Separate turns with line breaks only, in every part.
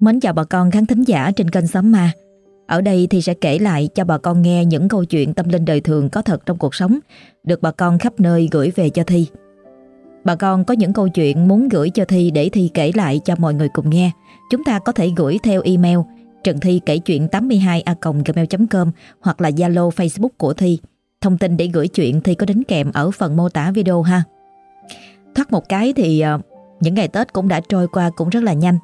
Mến chào bà con khán thính giả trên kênh Sấm Ma. Ở đây thì sẽ kể lại cho bà con nghe những câu chuyện tâm linh đời thường có thật trong cuộc sống, được bà con khắp nơi gửi về cho Thi. Bà con có những câu chuyện muốn gửi cho Thi để Thi kể lại cho mọi người cùng nghe. Chúng ta có thể gửi theo email trần thi kể chuyện 82a.gmail.com hoặc là Zalo Facebook của Thi. Thông tin để gửi chuyện Thi có đính kèm ở phần mô tả video ha. Thoát một cái thì ờ, những ngày Tết cũng đã trôi qua cũng rất là nhanh.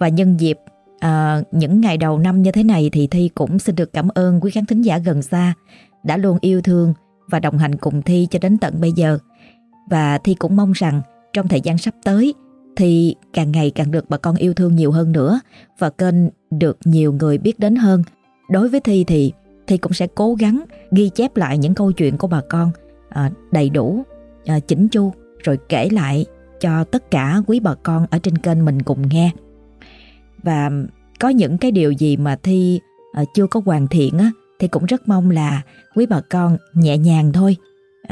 Và nhân dịp à, những ngày đầu năm như thế này thì Thi cũng xin được cảm ơn quý khán thính giả gần xa đã luôn yêu thương và đồng hành cùng Thi cho đến tận bây giờ. Và Thi cũng mong rằng trong thời gian sắp tới thì càng ngày càng được bà con yêu thương nhiều hơn nữa và kênh được nhiều người biết đến hơn. Đối với Thi thì Thi cũng sẽ cố gắng ghi chép lại những câu chuyện của bà con à, đầy đủ, à, chỉnh chu rồi kể lại cho tất cả quý bà con ở trên kênh mình cùng nghe. Và có những cái điều gì mà Thi uh, chưa có hoàn thiện á thì cũng rất mong là quý bà con nhẹ nhàng thôi.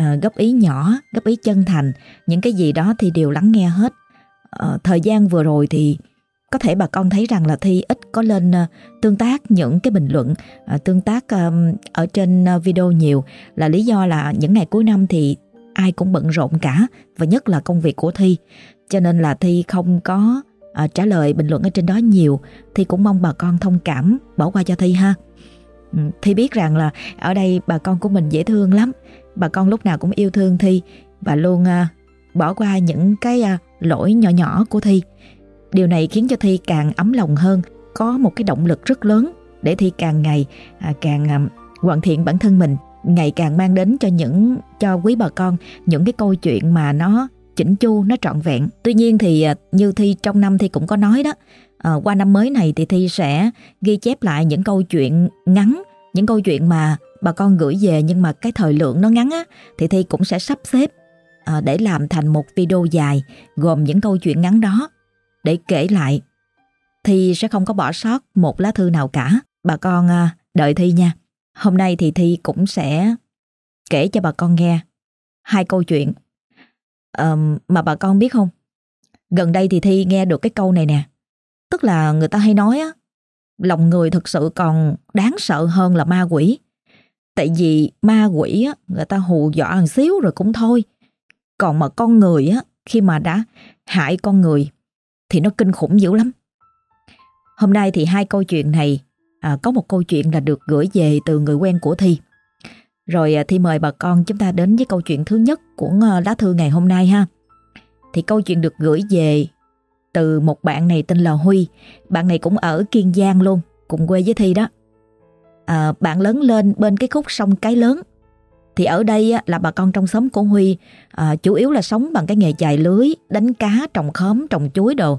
Uh, góp ý nhỏ góp ý chân thành những cái gì đó thì đều lắng nghe hết. Uh, thời gian vừa rồi thì có thể bà con thấy rằng là thi ít có lên tương tác những cái bình luận tương tác ở trên video nhiều. Là lý do là những ngày cuối năm thì ai cũng bận rộn cả và nhất là công việc của thi. Cho nên là thi không có à, trả lời bình luận ở trên đó nhiều thì cũng mong bà con thông cảm bỏ qua cho Thi ha. Ừ, Thi biết rằng là ở đây bà con của mình dễ thương lắm. Bà con lúc nào cũng yêu thương Thi và luôn à, bỏ qua những cái à, lỗi nhỏ nhỏ của Thi. Điều này khiến cho Thi càng ấm lòng hơn, có một cái động lực rất lớn để Thi càng ngày à, càng à, hoàn thiện bản thân mình ngày càng mang đến cho những cho quý bà con những cái câu chuyện mà nó chỉnh chu nó trọn vẹn. Tuy nhiên thì à, như thi trong năm thi cũng có nói đó à, qua năm mới này thì thi sẽ ghi chép lại những câu chuyện ngắn những câu chuyện mà bà con gửi về nhưng mà cái thời lượng nó ngắn á thì thi cũng sẽ sắp xếp à, để làm thành một video dài gồm những câu chuyện ngắn đó. Để kể lại thi sẽ không có bỏ sót một lá thư nào cả. Bà con à, đợi thi nha. Hôm nay thì thi cũng sẽ kể cho bà con nghe hai câu chuyện um, Mà bà con biết không? Gần đây thì Thi nghe được cái câu này nè. Tức là người ta hay nói á Lòng người thực sự còn đáng sợ hơn là ma quỷ. Tại vì ma quỷ á Người ta hù dọa một xíu rồi cũng thôi. Còn mà con người á Khi mà đã hại con người Thì nó kinh khủng dữ lắm. Hôm nay thì hai câu chuyện này à, Có một câu chuyện là được gửi về từ người quen của Thi rồi à, thì mời bà con chúng ta đến với câu chuyện thứ nhất của ờ, lá thư ngày hôm nay ha. Thì câu chuyện được gửi về từ một bạn này tên là Huy. Bạn này cũng ở Kiên Giang luôn, cùng quê với Thi đó. À, bạn lớn lên bên cái khúc sông Cái Lớn. Thì ở đây là bà con trong xóm của Huy à, chủ yếu là sống bằng cái nghề chài lưới, đánh cá, trồng khóm, trồng chuối đồ.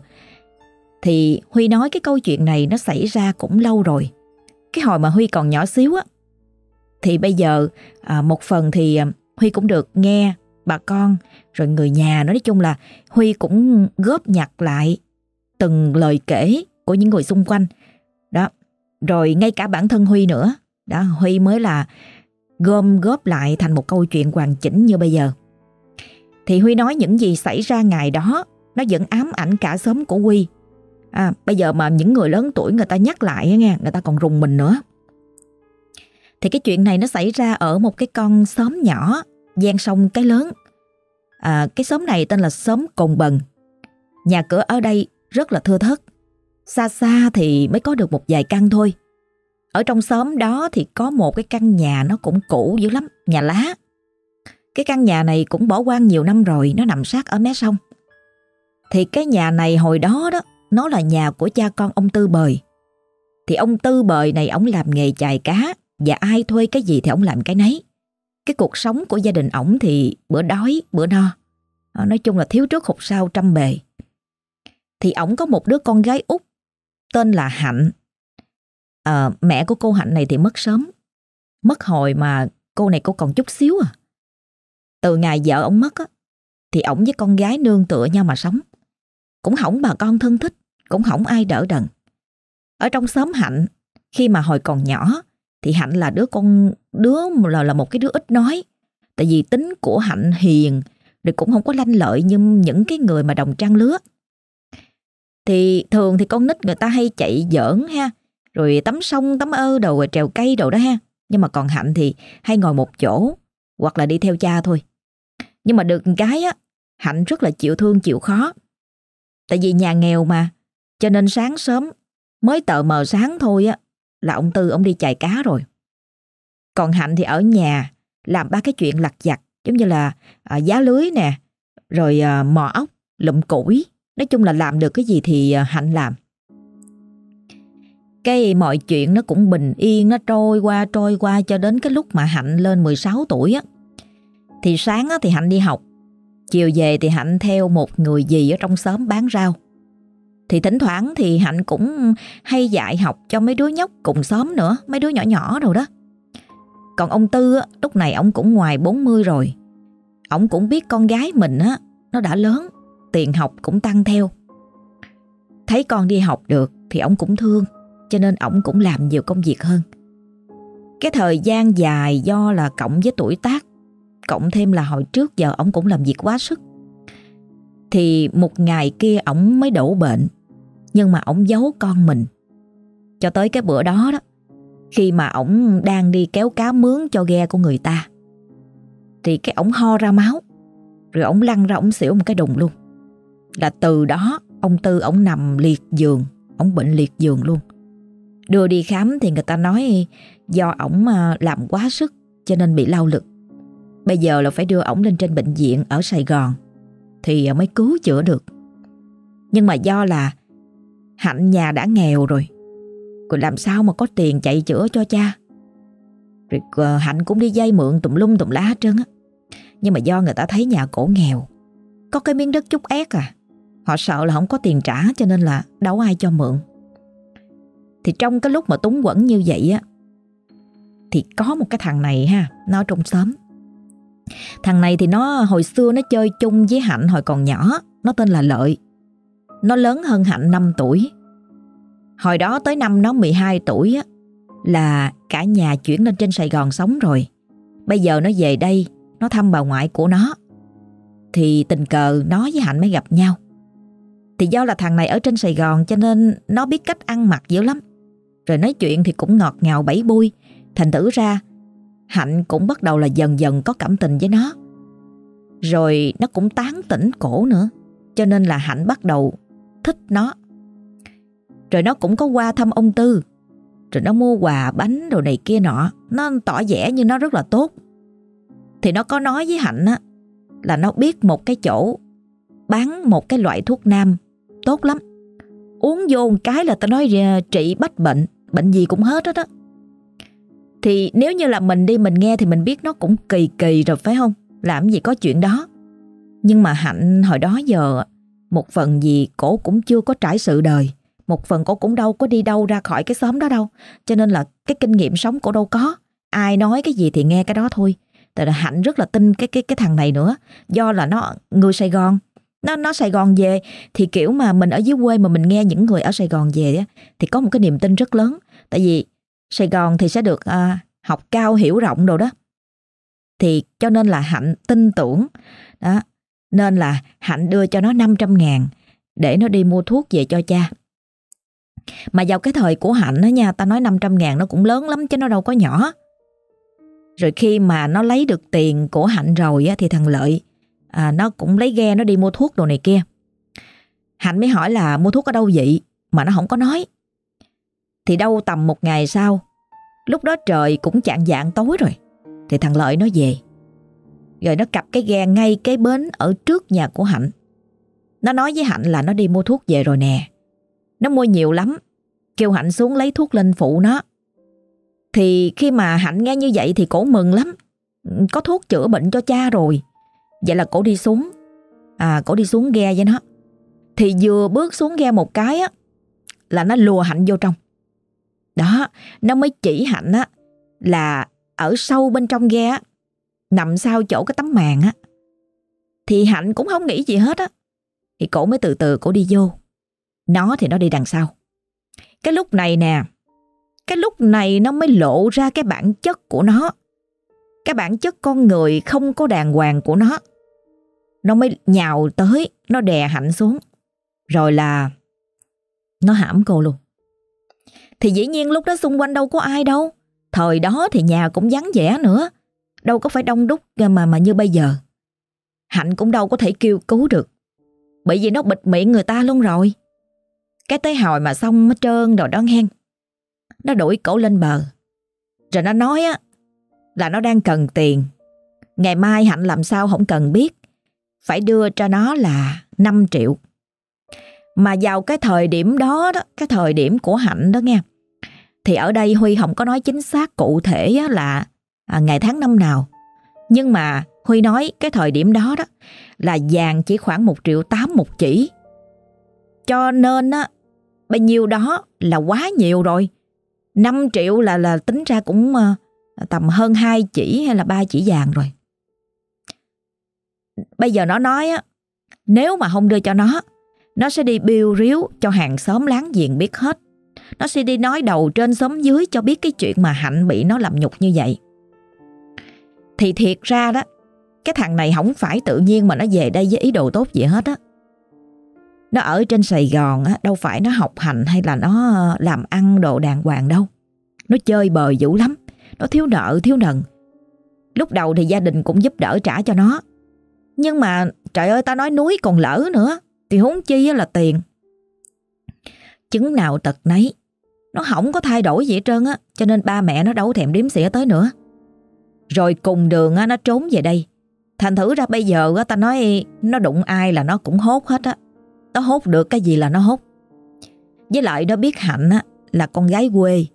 Thì Huy nói cái câu chuyện này nó xảy ra cũng lâu rồi. Cái hồi mà Huy còn nhỏ xíu á, thì bây giờ à, một phần thì à, Huy cũng được nghe bà con rồi người nhà nói chung là Huy cũng góp nhặt lại từng lời kể của những người xung quanh. Đó rồi ngay cả bản thân Huy nữa. Đó Huy mới là gom góp lại thành một câu chuyện hoàn chỉnh như bây giờ. Thì Huy nói những gì xảy ra ngày đó nó vẫn ám ảnh cả xóm của Huy. À, bây giờ mà những người lớn tuổi người ta nhắc lại nghe người ta còn rùng mình nữa thì cái chuyện này nó xảy ra ở một cái con xóm nhỏ gian sông cái lớn. À, cái xóm này tên là xóm Cồn Bần. Nhà cửa ở đây rất là thưa thớt. Xa xa thì mới có được một vài căn thôi. Ở trong xóm đó thì có một cái căn nhà nó cũng cũ dữ lắm, nhà lá. Cái căn nhà này cũng bỏ hoang nhiều năm rồi, nó nằm sát ở mé sông. Thì cái nhà này hồi đó đó, nó là nhà của cha con ông Tư Bời. Thì ông Tư Bời này ông làm nghề chài cá và ai thuê cái gì thì ông làm cái nấy. Cái cuộc sống của gia đình ổng thì bữa đói, bữa no. Ờ, nói chung là thiếu trước hụt sau trăm bề. Thì ổng có một đứa con gái út tên là Hạnh. À, mẹ của cô Hạnh này thì mất sớm. Mất hồi mà cô này cô còn chút xíu à. Từ ngày vợ ổng mất á, thì ổng với con gái nương tựa nhau mà sống. Cũng hỏng bà con thân thích, cũng hỏng ai đỡ đần. Ở trong xóm Hạnh, khi mà hồi còn nhỏ, thì Hạnh là đứa con đứa là là một cái đứa ít nói. Tại vì tính của Hạnh hiền rồi cũng không có lanh lợi như những cái người mà đồng trang lứa. Thì thường thì con nít người ta hay chạy giỡn ha, Rồi tắm sông, tắm ơ đồ, rồi trèo cây đồ đó ha. Nhưng mà còn Hạnh thì hay ngồi một chỗ Hoặc là đi theo cha thôi. Nhưng mà được cái á, Hạnh rất là chịu thương, chịu khó. Tại vì nhà nghèo mà, Cho nên sáng sớm Mới tờ mờ sáng thôi á là ông Tư ông đi chài cá rồi. Còn Hạnh thì ở nhà Làm ba cái chuyện lặt vặt Giống như là à, giá lưới nè Rồi à, mò ốc, lụm củi. Nói chung là làm được cái gì thì à, Hạnh làm. Cái mọi chuyện nó cũng bình yên Nó trôi qua trôi qua cho đến cái lúc mà Hạnh lên 16 tuổi á. Thì sáng á, thì Hạnh đi học Chiều về thì Hạnh theo một người gì ở trong xóm bán rau. Thì thỉnh thoảng thì Hạnh cũng hay dạy học cho mấy đứa nhóc cùng xóm nữa, Mấy đứa nhỏ nhỏ rồi đó. Còn ông Tư lúc này ông cũng ngoài 40 rồi. Ông cũng biết con gái mình á, Nó đã lớn, Tiền học cũng tăng theo. Thấy con đi học được Thì ông cũng thương, Cho nên ông cũng làm nhiều công việc hơn. Cái thời gian dài do là cộng với tuổi tác, Cộng thêm là hồi trước giờ ông cũng làm việc quá sức. Thì một ngày kia ông mới đổ bệnh. Nhưng mà ổng giấu con mình. Cho tới cái bữa đó đó, Khi mà ổng đang đi kéo cá mướn cho ghe của người ta, Thì cái ổng ho ra máu, Rồi ổng lăn ra ổng xỉu một cái đùng luôn. Là từ đó, ông Tư ổng nằm liệt giường, Ổng bệnh liệt giường luôn. Đưa đi khám thì người ta nói Do ổng à, làm quá sức Cho nên bị lao lực. Bây giờ là phải đưa ổng lên trên bệnh viện ở Sài Gòn Thì mới cứu chữa được. Nhưng mà do là Hạnh nhà đã nghèo rồi. Rồi làm sao mà có tiền chạy chữa cho cha? Rồi ờ, Hạnh cũng đi dây mượn tùm lum tùm lá hết trơn á. Nhưng mà do người ta thấy nhà cổ nghèo, Có cái miếng đất chút ép à Họ sợ là không có tiền trả cho nên là đâu ai cho mượn. Thì trong cái lúc mà túng quẩn như vậy á, Thì có một cái thằng này ha, Nó trong xóm. Thằng này thì nó hồi xưa nó chơi chung với Hạnh hồi còn nhỏ, Nó tên là Lợi. Nó lớn hơn Hạnh 5 tuổi. Hồi đó tới năm nó 12 tuổi á, Là cả nhà chuyển lên trên Sài Gòn sống rồi. Bây giờ nó về đây Nó thăm bà ngoại của nó. Thì tình cờ nó với Hạnh mới gặp nhau. Thì do là thằng này ở trên Sài Gòn Cho nên nó biết cách ăn mặc dữ lắm. Rồi nói chuyện thì cũng ngọt ngào bẫy bui. Thành thử ra Hạnh cũng bắt đầu là dần dần có cảm tình với nó. Rồi nó cũng tán tỉnh cổ nữa Cho nên là Hạnh bắt đầu thích nó. Rồi nó cũng có qua thăm ông Tư. Rồi nó mua quà, bánh đồ này kia nọ. Nó tỏ vẻ như nó rất là tốt. Thì nó có nói với Hạnh á, Là nó biết một cái chỗ, Bán một cái loại thuốc nam. Tốt lắm. Uống vô một cái là tao nói dạ, trị bách bệnh Bệnh gì cũng hết đó thì nếu như là mình đi, mình nghe thì mình biết nó cũng kỳ kỳ rồi, phải không? Làm gì có chuyện đó. Nhưng mà Hạnh hồi đó giờ một phần gì cổ cũng chưa có trải sự đời. Một phần cổ cũng đâu có đi đâu ra khỏi cái xóm đó đâu. Cho nên là cái kinh nghiệm sống cổ đâu có. Ai nói cái gì thì nghe cái đó thôi. Tại là Hạnh rất là tin cái cái cái thằng này nữa. Do là nó người Sài Gòn. Nó nó Sài Gòn về thì kiểu mà mình ở dưới quê mà mình nghe những người ở Sài Gòn về thì có một cái niềm tin rất lớn. Tại vì Sài Gòn thì sẽ được à, học cao hiểu rộng đồ đó. Thì cho nên là Hạnh tin tưởng. Đó. Nên là Hạnh đưa cho nó 500 ngàn để nó đi mua thuốc về cho cha. Mà vào cái thời của Hạnh đó nha, ta nói 500 ngàn nó cũng lớn lắm chứ nó đâu có nhỏ. Rồi khi mà nó lấy được tiền của Hạnh rồi á, thì thằng Lợi à, nó cũng lấy ghe nó đi mua thuốc đồ này kia. Hạnh mới hỏi là mua thuốc ở đâu vậy mà nó không có nói. Thì đâu tầm một ngày sau Lúc đó trời cũng chạng dạng tối rồi Thì thằng Lợi nó về rồi nó cặp cái ghe ngay cái bến Ở trước nhà của Hạnh. Nó nói với Hạnh là nó đi mua thuốc về rồi nè. Nó mua nhiều lắm. Kêu Hạnh xuống lấy thuốc lên phụ nó. Thì khi mà Hạnh nghe như vậy Thì cổ mừng lắm. Có thuốc chữa bệnh cho cha rồi. Vậy là cổ đi xuống. À cổ đi xuống ghe với nó. Thì vừa bước xuống ghe một cái á Là nó lùa Hạnh vô trong. Đó, nó mới chỉ Hạnh á là ở sâu bên trong ghe á, nằm sau chỗ cái tấm màn á. Thì Hạnh cũng không nghĩ gì hết á. Thì cổ mới từ từ cổ đi vô. Nó thì nó đi đằng sau. Cái lúc này nè, cái lúc này nó mới lộ ra cái bản chất của nó. Cái bản chất con người không có đàng hoàng của nó. Nó mới nhào tới, nó đè Hạnh xuống. Rồi là Nó hãm cô luôn. Thì dĩ nhiên lúc đó xung quanh đâu có ai đâu. Thời đó thì nhà cũng vắng vẻ nữa. Đâu có phải đông đúc mà mà như bây giờ. Hạnh cũng đâu có thể kêu cứu được. Bởi vì nó bịt miệng người ta luôn rồi. Cái tới hồi mà xong nó trơn rồi đó hen. Nó đuổi cổ lên bờ. Rồi nó nói á là nó đang cần tiền. Ngày mai Hạnh làm sao không cần biết. Phải đưa cho nó là 5 triệu. Mà vào cái thời điểm đó, đó cái thời điểm của Hạnh đó nghe. Thì ở đây Huy không có nói chính xác cụ thể là à, ngày tháng năm nào. Nhưng mà Huy nói cái thời điểm đó đó là vàng chỉ khoảng 1 triệu 8 một chỉ. Cho nên á, bao nhiêu đó là quá nhiều rồi. 5 triệu là là tính ra cũng uh, tầm hơn 2 chỉ hay là 3 chỉ vàng rồi. Bây giờ nó nói á, nếu mà không đưa cho nó, nó sẽ đi biêu riếu cho hàng xóm láng giềng biết hết. Nó sẽ đi nói đầu trên xóm dưới cho biết cái chuyện mà Hạnh bị nó làm nhục như vậy. Thì thiệt ra đó, cái thằng này không phải tự nhiên mà nó về đây với ý đồ tốt gì hết á. Nó ở trên Sài Gòn á, đâu phải nó học hành hay là nó làm ăn đồ đàng hoàng đâu. Nó chơi bời dữ lắm, nó thiếu nợ thiếu nần. Lúc đầu thì gia đình cũng giúp đỡ trả cho nó. Nhưng mà trời ơi ta nói núi còn lỡ nữa, thì huống chi là tiền. Chứng nào tật nấy, nó không có thay đổi gì hết trơn á, cho nên ba mẹ nó đâu thèm đếm xỉa tới nữa. Rồi cùng đường á, nó trốn về đây. Thành thử ra bây giờ á, ta nói nó đụng ai là nó cũng hốt hết á. Nó hốt được cái gì là nó hốt. Với lại nó biết Hạnh á, là con gái quê.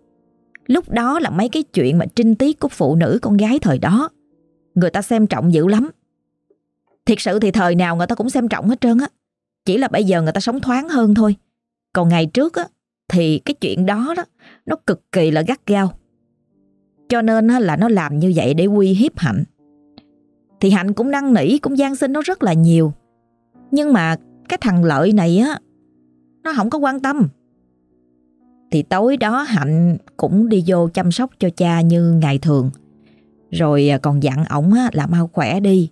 Lúc đó là mấy cái chuyện mà trinh tiết của phụ nữ con gái thời đó. Người ta xem trọng dữ lắm. Thiệt sự thì thời nào người ta cũng xem trọng hết trơn á. Chỉ là bây giờ người ta sống thoáng hơn thôi. Còn ngày trước á, thì cái chuyện đó đó, nó cực kỳ là gắt gao. Cho nên là nó làm như vậy để uy hiếp Hạnh. Thì Hạnh cũng năn nỉ, cũng gian sinh nó rất là nhiều. Nhưng mà cái thằng Lợi này á, nó không có quan tâm. Thì tối đó Hạnh cũng đi vô chăm sóc cho cha như ngày thường. Rồi à, còn dặn ổng là mau khỏe đi.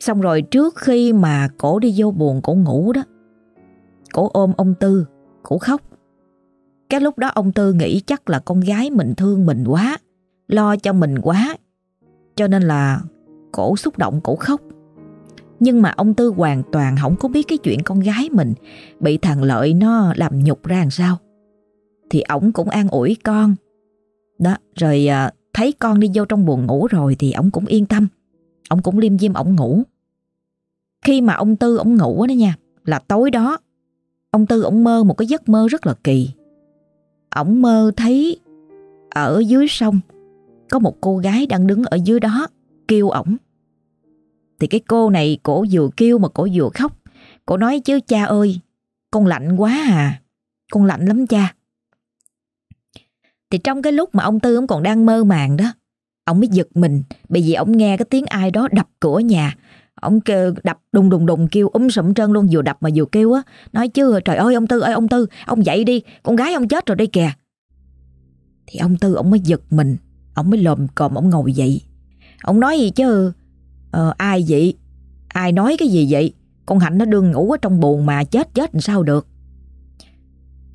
Xong rồi trước khi mà cổ đi vô buồn cổ ngủ đó, cổ ôm ông Tư, cổ khóc. Cái lúc đó ông Tư nghĩ chắc là con gái mình thương mình quá, lo cho mình quá. Cho nên là cổ xúc động cổ khóc. Nhưng mà ông Tư hoàn toàn không có biết cái chuyện con gái mình bị thằng Lợi nó làm nhục ra làm sao. Thì ổng cũng an ủi con. Đó, rồi à, thấy con đi vô trong buồn ngủ rồi thì ổng cũng yên tâm. Ông cũng liêm diêm ổng ngủ. Khi mà ông Tư ổng ngủ đó nha, là tối đó, ông Tư ổng mơ một cái giấc mơ rất là kỳ. Ổng mơ thấy ở dưới sông có một cô gái đang đứng ở dưới đó kêu ổng. Thì cái cô này cổ vừa kêu mà cổ vừa khóc. Cổ nói chứ cha ơi, con lạnh quá à, con lạnh lắm cha. Thì trong cái lúc mà ông Tư ông còn đang mơ màng đó, ông mới giật mình bởi vì ông nghe cái tiếng ai đó đập cửa nhà. Ông kêu, đập đùng đùng đùng kêu um sụm trơn luôn vừa đập mà vừa kêu á. Nói chứ trời ơi ông Tư ơi ông Tư, ông dậy đi, con gái ông chết rồi đây kìa. Thì ông Tư ông mới giật mình, ông mới lồm còm ông ngồi dậy. Ông nói gì chứ, ờ, ai vậy? Ai nói cái gì vậy? Con Hạnh nó đương ngủ ở trong buồn mà chết chết làm sao được.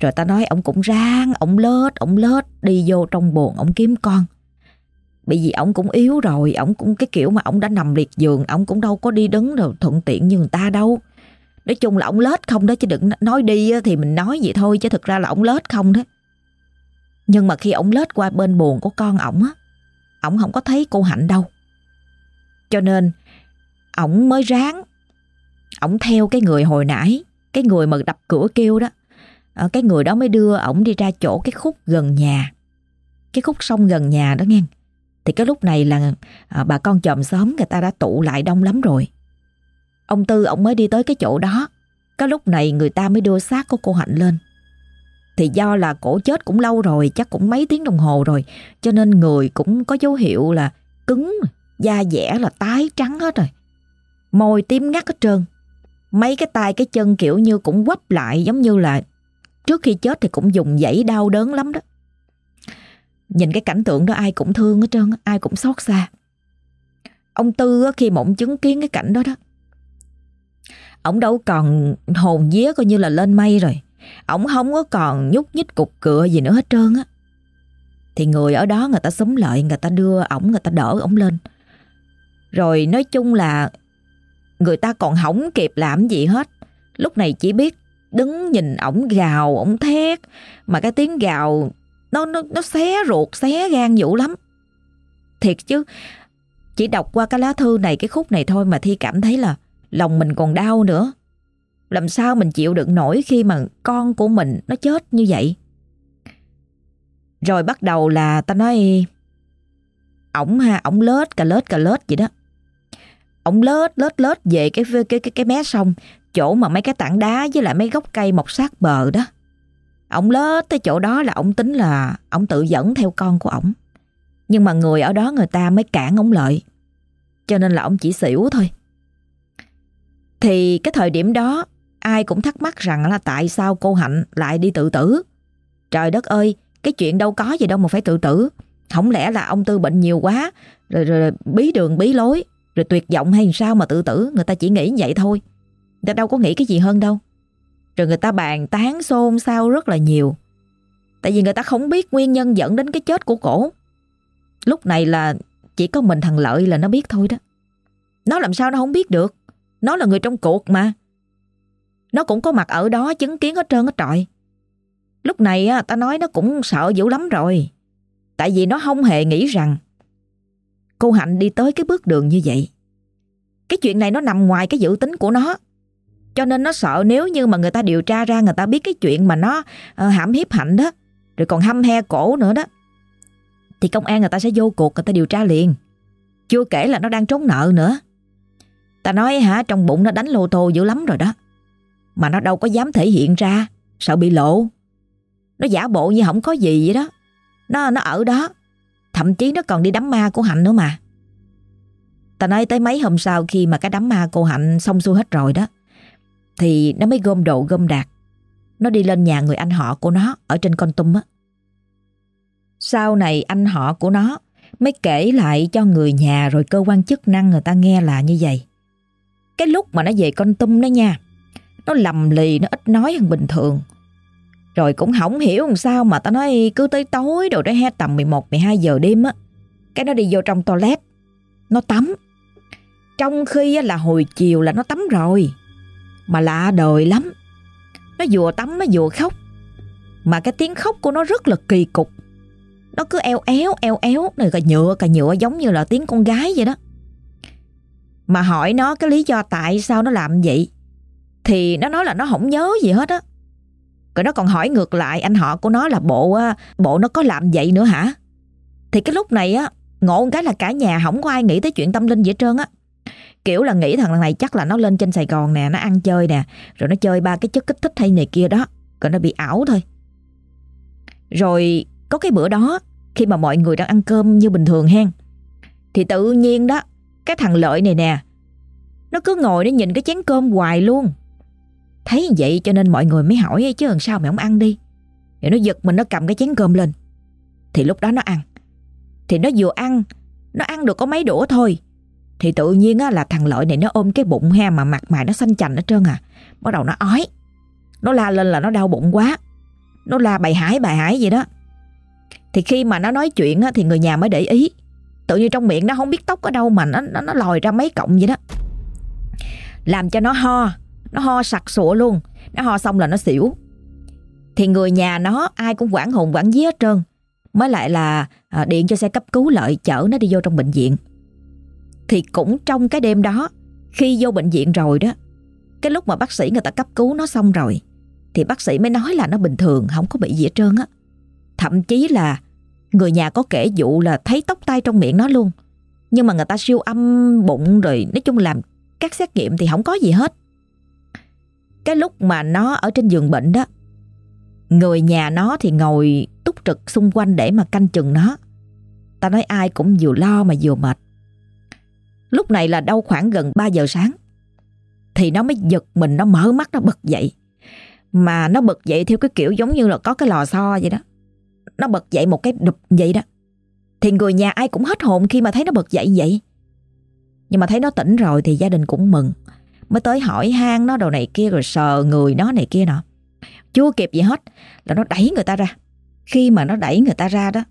Rồi ta nói ông cũng rang ông lết, ông lết đi vô trong buồn ông kiếm con. Bởi vì ông cũng yếu rồi, ông cũng cái kiểu mà ông đã nằm liệt giường, ông cũng đâu có đi đứng rồi thuận tiện như người ta đâu. Nói chung là ông lết không đó chứ đừng nói đi thì mình nói vậy thôi chứ thực ra là ông lết không đó. Nhưng mà khi ổng lết qua bên buồn của con ổng á, ổng không có thấy cô Hạnh đâu. Cho nên ổng mới ráng, ổng theo cái người hồi nãy, cái người mà đập cửa kêu đó. Ờ, cái người đó mới đưa ổng đi ra chỗ cái khúc gần nhà. Cái khúc sông gần nhà đó nghe. Thì cái lúc này là à, bà con chòm xóm người ta đã tụ lại đông lắm rồi. Ông Tư ông mới đi tới cái chỗ đó. Cái lúc này người ta mới đưa xác của cô Hạnh lên. Thì do là cổ chết cũng lâu rồi, chắc cũng mấy tiếng đồng hồ rồi. Cho nên người cũng có dấu hiệu là cứng, da dẻ là tái trắng hết rồi. Môi tím ngắt hết trơn. Mấy cái tay cái chân kiểu như cũng quắp lại giống như là trước khi chết thì cũng dùng dãy đau đớn lắm đó. Nhìn cái cảnh tượng đó ai cũng thương hết trơn, ai cũng xót xa. Ông Tư khi mà ông chứng kiến cái cảnh đó đó, ông đâu còn hồn vía coi như là lên mây rồi. Ổng không có còn nhúc nhích cục cựa gì nữa hết trơn á. Thì người ở đó người ta súng lợi Người ta đưa ổng, người ta đỡ ổng lên. Rồi nói chung là Người ta còn không kịp làm gì hết. Lúc này chỉ biết đứng nhìn ổng gào, ổng thét, Mà cái tiếng gào Nó nó nó xé ruột, xé gan dữ lắm. Thiệt chứ, Chỉ đọc qua cái lá thư này, Cái khúc này thôi mà Thi cảm thấy là Lòng mình còn đau nữa làm sao mình chịu đựng nổi khi mà con của mình nó chết như vậy? Rồi bắt đầu là ta nói ổng ha, ổng lết cà lết cà lết vậy đó. Ổng lết lết lết về cái cái cái cái mé sông, chỗ mà mấy cái tảng đá với lại mấy gốc cây mọc sát bờ đó. Ổng lết tới chỗ đó là ổng tính là ổng tự dẫn theo con của ổng. Nhưng mà người ở đó người ta mới cản ổng lợi. Cho nên là ổng chỉ xỉu thôi. Thì cái thời điểm đó Ai cũng thắc mắc rằng là tại sao cô Hạnh lại đi tự tử. Trời đất ơi, cái chuyện đâu có gì đâu mà phải tự tử. Không lẽ là ông Tư bệnh nhiều quá, rồi, rồi, rồi bí đường bí lối, rồi tuyệt vọng hay sao mà tự tử, người ta chỉ nghĩ vậy thôi. Người ta đâu có nghĩ cái gì hơn đâu. Rồi người ta bàn tán xôn xao rất là nhiều. Tại vì người ta không biết nguyên nhân dẫn đến cái chết của cổ. Lúc này là chỉ có mình thằng Lợi là nó biết thôi đó. Nó làm sao nó không biết được. Nó là người trong cuộc mà. Nó cũng có mặt ở đó chứng kiến hết trơn hết trọi. Lúc này á, ta nói nó cũng sợ dữ lắm rồi. Tại vì nó không hề nghĩ rằng cô Hạnh đi tới cái bước đường như vậy. Cái chuyện này nó nằm ngoài cái dự tính của nó. Cho nên nó sợ nếu như mà người ta điều tra ra người ta biết cái chuyện mà nó uh, hãm hiếp Hạnh đó. Rồi còn hăm he cổ nữa đó. Thì công an người ta sẽ vô cuộc người ta điều tra liền. Chưa kể là nó đang trốn nợ nữa. Ta nói hả trong bụng nó đánh lô tô dữ lắm rồi đó. Mà nó đâu có dám thể hiện ra. Sợ bị lộ. Nó giả bộ như không có gì vậy đó. Nó nó ở đó. Thậm chí nó còn đi đám ma của Hạnh nữa mà. Ta nói tới mấy hôm sau khi mà cái đám ma cô Hạnh xong xuôi hết rồi đó, Thì nó mới gom độ gom đạt Nó đi lên nhà người anh họ của nó Ở trên con tum á. Sau này anh họ của nó Mới kể lại cho người nhà Rồi cơ quan chức năng người ta nghe là như vậy. Cái lúc mà nó về con tum đó nha nó lầm lì, nó ít nói hơn bình thường. Rồi cũng không hiểu làm sao mà tao nói cứ tới tối rồi đó he tầm 11, 12 giờ đêm á. Cái nó đi vô trong toilet, nó tắm. Trong khi là hồi chiều là nó tắm rồi. Mà lạ đời lắm. Nó vừa tắm nó vừa khóc. Mà cái tiếng khóc của nó rất là kỳ cục. Nó cứ eo éo, eo éo, này cà nhựa, cà nhựa giống như là tiếng con gái vậy đó. Mà hỏi nó cái lý do tại sao nó làm vậy thì nó nói là nó không nhớ gì hết á. Rồi nó còn hỏi ngược lại, anh họ của nó là bộ à, bộ nó có làm vậy nữa hả? Thì cái lúc này á, Ngộ cái là cả nhà không có ai nghĩ tới chuyện tâm linh gì hết trơn á. Kiểu là nghĩ thằng này chắc là nó lên trên Sài Gòn nè, Nó ăn chơi nè, Rồi nó chơi ba cái chất kích thích hay này kia đó, Rồi nó bị ảo thôi. Rồi có cái bữa đó, Khi mà mọi người đang ăn cơm như bình thường hen, Thì tự nhiên đó, Cái thằng lợi này nè, Nó cứ ngồi để nhìn cái chén cơm hoài luôn. Thấy vậy cho nên mọi người mới hỏi chứ làm sao mày không ăn đi. Rồi nó giật mình nó cầm cái chén cơm lên. Thì lúc đó nó ăn. Thì nó vừa ăn, nó ăn được có mấy đũa thôi. Thì tự nhiên á, là thằng lợi này nó ôm cái bụng ha mà mặt mày nó xanh chành hết trơn à. Bắt đầu nó ói. Nó la lên là nó đau bụng quá. Nó la bài hải bài hải vậy đó. Thì khi mà nó nói chuyện á, thì người nhà mới để ý. Tự nhiên trong miệng nó không biết tóc ở đâu mà nó, nó, nó lòi ra mấy cộng vậy đó. Làm cho nó ho nó ho sặc sụa luôn. Nó ho xong là nó xỉu. Thì người nhà nó ai cũng quản hồn quản vía hết trơn. Mới lại là à, điện cho xe cấp cứu lợi chở nó đi vô trong bệnh viện. Thì cũng trong cái đêm đó Khi vô bệnh viện rồi đó Cái lúc mà bác sĩ người ta cấp cứu nó xong rồi Thì bác sĩ mới nói là nó bình thường Không có bị gì hết trơn á. Thậm chí là Người nhà có kể vụ là thấy tóc tay trong miệng nó luôn. Nhưng mà người ta siêu âm bụng rồi Nói chung làm các xét nghiệm thì không có gì hết cái lúc mà nó ở trên giường bệnh đó, Người nhà nó thì ngồi túc trực xung quanh để mà canh chừng nó. Ta nói ai cũng vừa lo mà vừa mệt. Lúc này là đâu khoảng gần 3 giờ sáng, Thì nó mới giật mình, nó mở mắt, nó bật dậy. Mà nó bật dậy theo cái kiểu giống như là có cái lò xo vậy đó. Nó bật dậy một cái đục vậy đó. Thì người nhà ai cũng hết hồn khi mà thấy nó bật dậy vậy. Nhưng mà thấy nó tỉnh rồi thì gia đình cũng mừng mới tới hỏi hang nó đồ này kia rồi sờ người nó này kia nọ Chưa kịp gì hết là nó đẩy người ta ra. Khi mà nó đẩy người ta ra đó,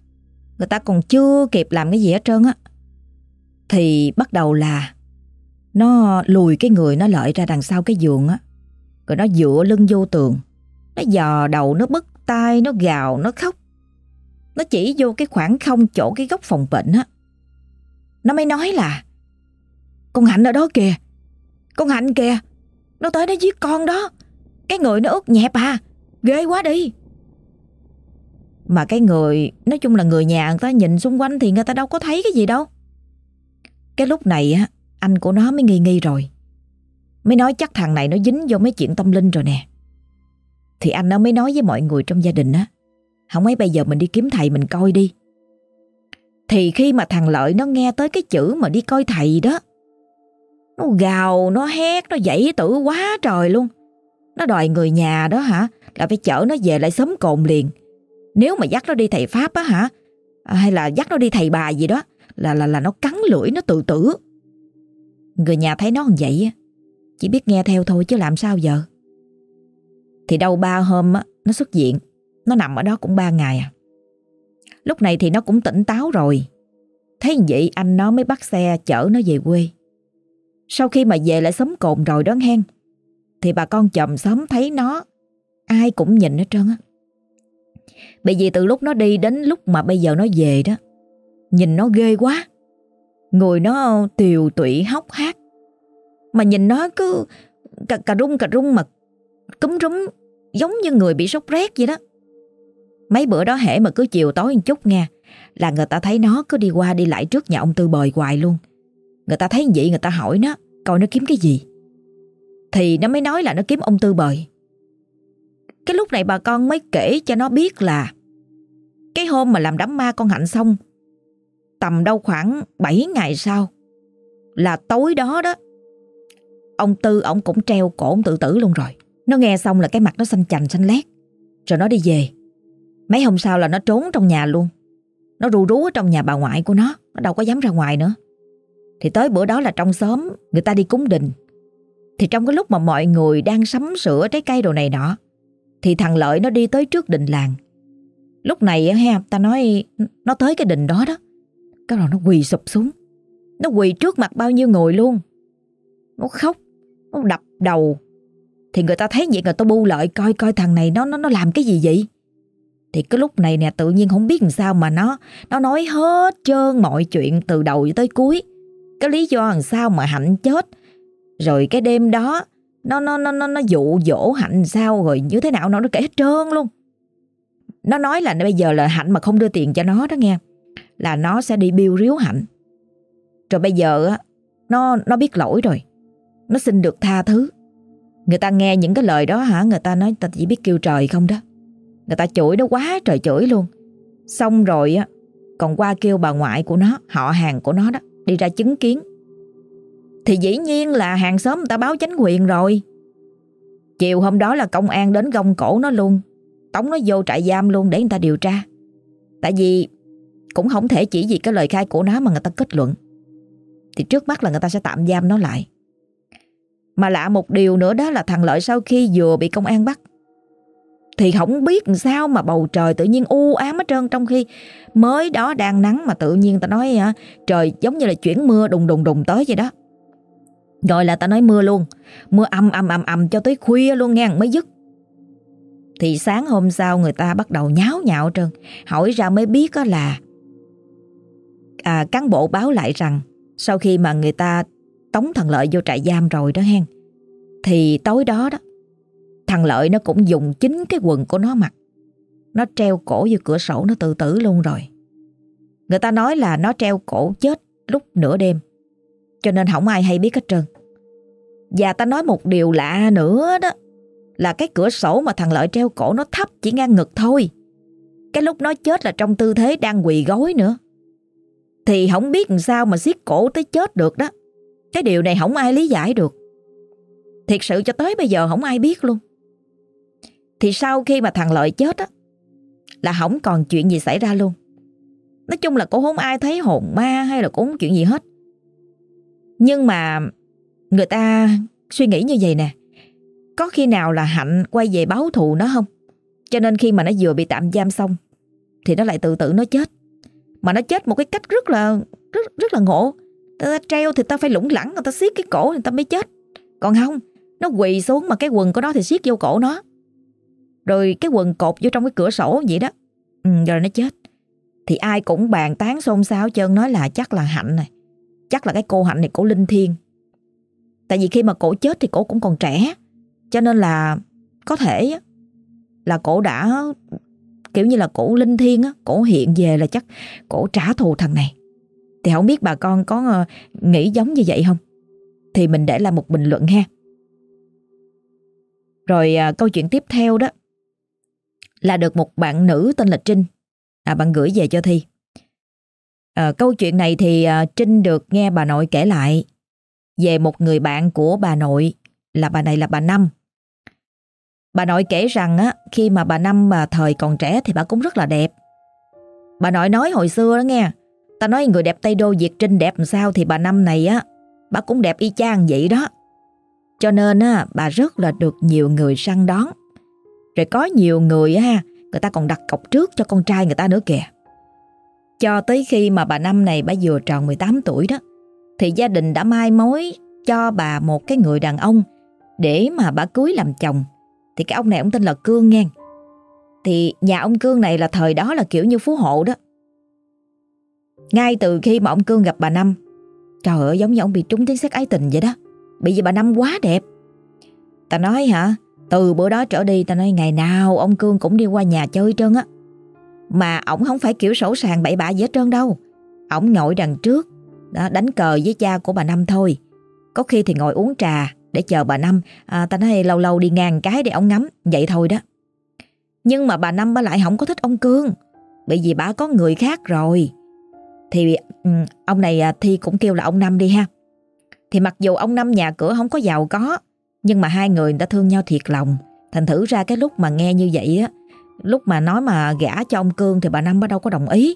người ta còn chưa kịp làm cái gì hết trơn á. Thì bắt đầu là nó lùi cái người nó lợi ra đằng sau cái giường á. Rồi nó dựa lưng vô tường. Nó dò đầu, nó bứt tay nó gào, nó khóc. Nó chỉ vô cái khoảng không chỗ cái góc phòng bệnh á. Nó mới nói là Con Hạnh ở đó kìa con Hạnh kìa. Nó tới nó giết con đó. Cái người nó ướt nhẹp à. Ghê quá đi. Mà cái người, Nói chung là người nhà người ta nhìn xung quanh Thì người ta đâu có thấy cái gì đâu. Cái lúc này á, Anh của nó mới nghi nghi rồi. Mới nói chắc thằng này nó dính vô mấy chuyện tâm linh rồi nè. Thì anh nó mới nói với mọi người trong gia đình á, Không ấy bây giờ mình đi kiếm thầy mình coi đi. Thì khi mà thằng Lợi nó nghe tới cái chữ mà đi coi thầy đó nó gào, nó hét, nó dãy tử quá trời luôn. Nó đòi người nhà đó hả? Là phải chở nó về lại sớm cồn liền. Nếu mà dắt nó đi thầy Pháp á hả? À, hay là dắt nó đi thầy bà gì đó Là là là nó cắn lưỡi nó tự tử. Người nhà thấy nó như vậy Chỉ biết nghe theo thôi chứ làm sao giờ. Thì đâu ba hôm á Nó xuất viện. Nó nằm ở đó cũng ba ngày à. Lúc này thì nó cũng tỉnh táo rồi. Thấy vậy anh nó mới bắt xe chở nó về quê. Sau khi mà về lại xóm cồn rồi đó hen Thì bà con chồng xóm thấy nó Ai cũng nhìn hết trơn á. Bởi vì từ lúc nó đi đến lúc mà bây giờ nó về đó Nhìn nó ghê quá. Người nó tiều tụy hóc hát Mà nhìn nó cứ cà, cà rung cà rung mà cúm rúm Giống như người bị sốt rét vậy đó. Mấy bữa đó hễ mà cứ chiều tối một chút nha Là người ta thấy nó cứ đi qua đi lại trước nhà ông Tư bời hoài luôn. Người ta thấy vậy, người ta hỏi nó, Coi nó kiếm cái gì. Thì nó mới nói là nó kiếm ông Tư bời. Cái lúc này bà con mới kể cho nó biết là Cái hôm mà làm đám ma con Hạnh xong, Tầm đâu khoảng 7 ngày sau Là tối đó đó, Ông Tư ổng cũng treo cổ ông tự tử luôn rồi. Nó nghe xong là cái mặt nó xanh chành, xanh lét. Rồi nó đi về. Mấy hôm sau là nó trốn trong nhà luôn. Nó ru rú ở trong nhà bà ngoại của nó Nó đâu có dám ra ngoài nữa. Thì tới bữa đó là trong xóm, Người ta đi cúng đình. Thì trong cái lúc mà mọi người đang sắm sửa trái cây đồ này nọ, Thì thằng Lợi nó đi tới trước đình làng. Lúc này ha, ta nói, Nó tới cái đình đó đó. Cái rồi nó quỳ sụp xuống. Nó quỳ trước mặt bao nhiêu người luôn. Nó khóc, Nó đập đầu. Thì người ta thấy vậy, người ta bu lợi coi coi thằng này nó nó nó làm cái gì vậy? Thì cái lúc này nè, tự nhiên không biết làm sao mà nó Nó nói hết trơn mọi chuyện từ đầu tới cuối. Cái lý do làm sao mà Hạnh chết? Rồi cái đêm đó Nó nó nó nó, nó dụ dỗ Hạnh sao Rồi như thế nào nó nó kể hết trơn luôn. Nó nói là bây giờ là Hạnh mà không đưa tiền cho nó đó nghe Là nó sẽ đi biêu riếu Hạnh. Rồi bây giờ á Nó nó biết lỗi rồi. Nó xin được tha thứ. Người ta nghe những cái lời đó hả? Người ta nói ta chỉ biết kêu trời không đó. Người ta chửi nó quá trời chửi luôn. Xong rồi á Còn qua kêu bà ngoại của nó Họ hàng của nó đó Đi ra chứng kiến. Thì dĩ nhiên là hàng xóm người ta báo chánh quyền rồi. Chiều hôm đó là công an đến gông cổ nó luôn. Tống nó vô trại giam luôn để người ta điều tra. Tại vì Cũng không thể chỉ vì cái lời khai của nó mà người ta kết luận. Thì trước mắt là người ta sẽ tạm giam nó lại. Mà lạ một điều nữa đó là thằng Lợi sau khi vừa bị công an bắt thì không biết sao mà bầu trời tự nhiên u ám hết trơn trong khi mới đó đang nắng mà tự nhiên ta nói hả trời giống như là chuyển mưa đùng đùng đùng tới vậy đó. Rồi là ta nói mưa luôn, mưa âm âm âm âm cho tới khuya luôn nghe mới dứt. Thì sáng hôm sau người ta bắt đầu nháo nhạo trơn, hỏi ra mới biết đó là à, cán bộ báo lại rằng sau khi mà người ta tống thằng Lợi vô trại giam rồi đó hen, thì tối đó đó Thằng Lợi nó cũng dùng chính cái quần của nó mặc. Nó treo cổ vô cửa sổ, nó tự tử luôn rồi. Người ta nói là nó treo cổ chết lúc nửa đêm. Cho nên không ai hay biết hết trơn. Và ta nói một điều lạ nữa đó. Là cái cửa sổ mà thằng Lợi treo cổ nó thấp chỉ ngang ngực thôi. Cái lúc nó chết là trong tư thế đang quỳ gối nữa. Thì không biết làm sao mà siết cổ tới chết được đó. Cái điều này không ai lý giải được. Thiệt sự cho tới bây giờ không ai biết luôn. Thì sau khi mà thằng Lợi chết á Là không còn chuyện gì xảy ra luôn Nói chung là cũng không ai thấy hồn ma Hay là cũng không chuyện gì hết Nhưng mà Người ta suy nghĩ như vậy nè có khi nào là Hạnh quay về báo thù nó không? Cho nên khi mà nó vừa bị tạm giam xong thì nó lại tự tử nó chết. Mà nó chết một cái cách rất là rất rất là ngộ. Ta treo thì ta phải lủng lẳng, người ta siết cái cổ người ta mới chết. Còn không, nó quỳ xuống mà cái quần của nó thì siết vô cổ nó. Rồi cái quần cột vô trong cái cửa sổ vậy đó. Ừ, rồi nó chết. Thì ai cũng bàn tán xôn xao trơn nói là chắc là Hạnh này. Chắc là cái cô Hạnh này cổ linh thiêng. Tại vì khi mà cổ chết thì cổ cũng còn trẻ. Cho nên là có thể là cổ đã kiểu như là cổ linh thiêng á, cổ hiện về là chắc cổ trả thù thằng này. Thì không biết bà con có ờ, nghĩ giống như vậy không? Thì mình để lại một bình luận ha. Rồi à, câu chuyện tiếp theo đó là được một bạn nữ tên là Trinh. À, bạn gửi về cho Thi. À, câu chuyện này thì à, Trinh được nghe bà nội kể lại về một người bạn của bà nội là bà này là bà Năm. Bà nội kể rằng á khi mà bà Năm mà thời còn trẻ thì bà cũng rất là đẹp. Bà nội nói hồi xưa đó nghe, ta nói người đẹp Tây Đô Việt Trinh đẹp làm sao thì bà Năm này á, bà cũng đẹp y chang vậy đó. Cho nên á bà rất là được nhiều người săn đón. Rồi có nhiều người á người ta còn đặt cọc trước cho con trai người ta nữa kìa. Cho tới khi mà bà Năm này bà vừa tròn 18 tuổi đó, thì gia đình đã mai mối cho bà một cái người đàn ông để mà bà cưới làm chồng. Thì cái ông này ông tên là Cương nghe. Thì nhà ông Cương này là thời đó là kiểu như phú hộ đó. Ngay từ khi mà ông Cương gặp bà Năm, trời ơi giống như ông bị trúng tiếng xét ái tình vậy đó. Bị vì bà Năm quá đẹp. Ta nói hả, từ bữa đó trở đi ta nói ngày nào ông Cương cũng đi qua nhà chơi trơn á. Mà ổng không phải kiểu sổ sàng bậy bạ gì hết trơn đâu. Ổng ngồi đằng trước, đó, đánh cờ với cha của bà Năm thôi. Có khi thì ngồi uống trà để chờ bà Năm, à, ta nói lâu lâu đi ngang cái để ông ngắm, vậy thôi đó. Nhưng mà bà Năm bà lại không có thích ông Cương, bởi vì bà có người khác rồi. Thì ừ, ông này à, Thi cũng kêu là ông Năm đi ha. Thì mặc dù ông Năm nhà cửa không có giàu có, nhưng mà hai người đã thương nhau thiệt lòng. Thành thử ra cái lúc mà nghe như vậy á, lúc mà nói mà gả cho ông Cương thì bà Năm bắt đâu có đồng ý.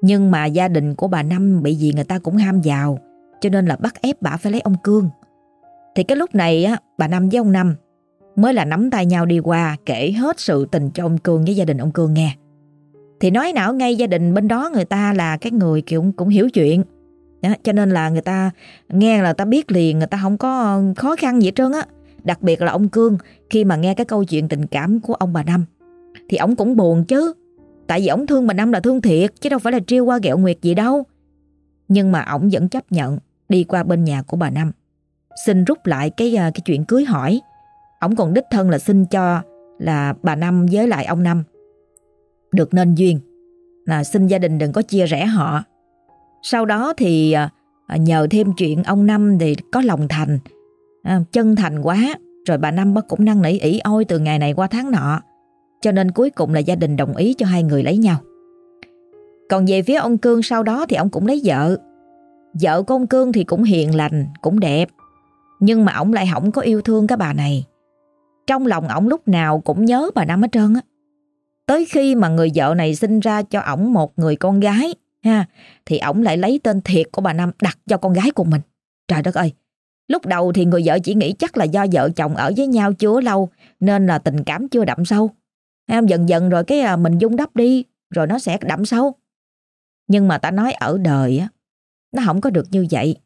Nhưng mà gia đình của bà Năm bị gì người ta cũng ham giàu, cho nên là bắt ép bà phải lấy ông Cương. Thì cái lúc này á, bà Năm với ông Năm mới là nắm tay nhau đi qua kể hết sự tình cho ông Cương với gia đình ông Cương nghe. Thì nói nào ngay gia đình bên đó người ta là cái người kiểu cũng hiểu chuyện. Đó, cho nên là người ta nghe là ta biết liền người ta không có ờ, khó khăn gì hết trơn á. Đặc biệt là ông Cương khi mà nghe cái câu chuyện tình cảm của ông bà Năm thì ông cũng buồn chứ. Tại vì ông thương bà Năm là thương thiệt chứ đâu phải là trêu qua ghẹo nguyệt gì đâu. Nhưng mà ông vẫn chấp nhận đi qua bên nhà của bà Năm. Xin rút lại cái ờ, cái chuyện cưới hỏi. Ông còn đích thân là xin cho là bà Năm với lại ông Năm được nên duyên. Là xin gia đình đừng có chia rẽ họ sau đó thì à, à, nhờ thêm chuyện ông Năm thì có lòng thành, à, chân thành quá, rồi bà Năm cũng năn nỉ ỉ ôi từ ngày này qua tháng nọ. Cho nên cuối cùng là gia đình đồng ý cho hai người lấy nhau. Còn về phía ông Cương sau đó thì ông cũng lấy vợ. Vợ của ông Cương thì cũng hiền lành, cũng đẹp. Nhưng mà ông lại không có yêu thương cái bà này. Trong lòng ổng lúc nào cũng nhớ bà Năm hết trơn á. Tới khi mà người vợ này sinh ra cho ổng một người con gái ha thì ổng lại lấy tên thiệt của bà Năm đặt cho con gái của mình. Trời đất ơi! Lúc đầu thì người vợ chỉ nghĩ chắc là do vợ chồng ở với nhau chưa lâu nên là tình cảm chưa đậm sâu. Em dần dần rồi cái à, mình dung đắp đi rồi nó sẽ đậm sâu. Nhưng mà ta nói ở đời á nó không có được như vậy.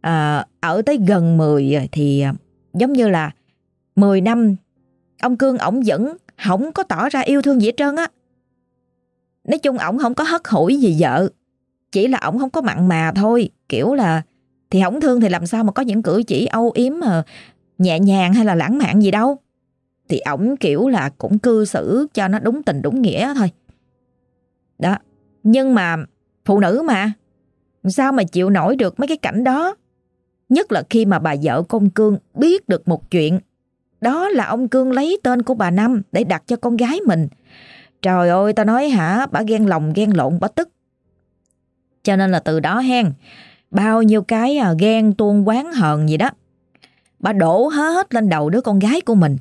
À, ở tới gần 10 thì à, giống như là 10 năm ông Cương ổng vẫn không có tỏ ra yêu thương gì hết trơn á. Nói chung ổng không có hất hủi gì vợ. Chỉ là ổng không có mặn mà thôi. Kiểu là, Thì không thương thì làm sao mà có những cử chỉ âu yếm mà Nhẹ nhàng hay là lãng mạn gì đâu. Thì ổng kiểu là cũng cư xử Cho nó đúng tình đúng nghĩa thôi. Đó. Nhưng mà phụ nữ mà, Sao mà chịu nổi được mấy cái cảnh đó? Nhất là khi mà bà vợ công Cương biết được một chuyện. Đó là ông Cương lấy tên của bà Năm Để đặt cho con gái mình. Trời ơi ta nói hả? Bà ghen lòng ghen lộn bà tức. Cho nên là từ đó hen Bao nhiêu cái à, ghen tuôn quán hờn gì đó Bà đổ hết lên đầu đứa con gái của mình.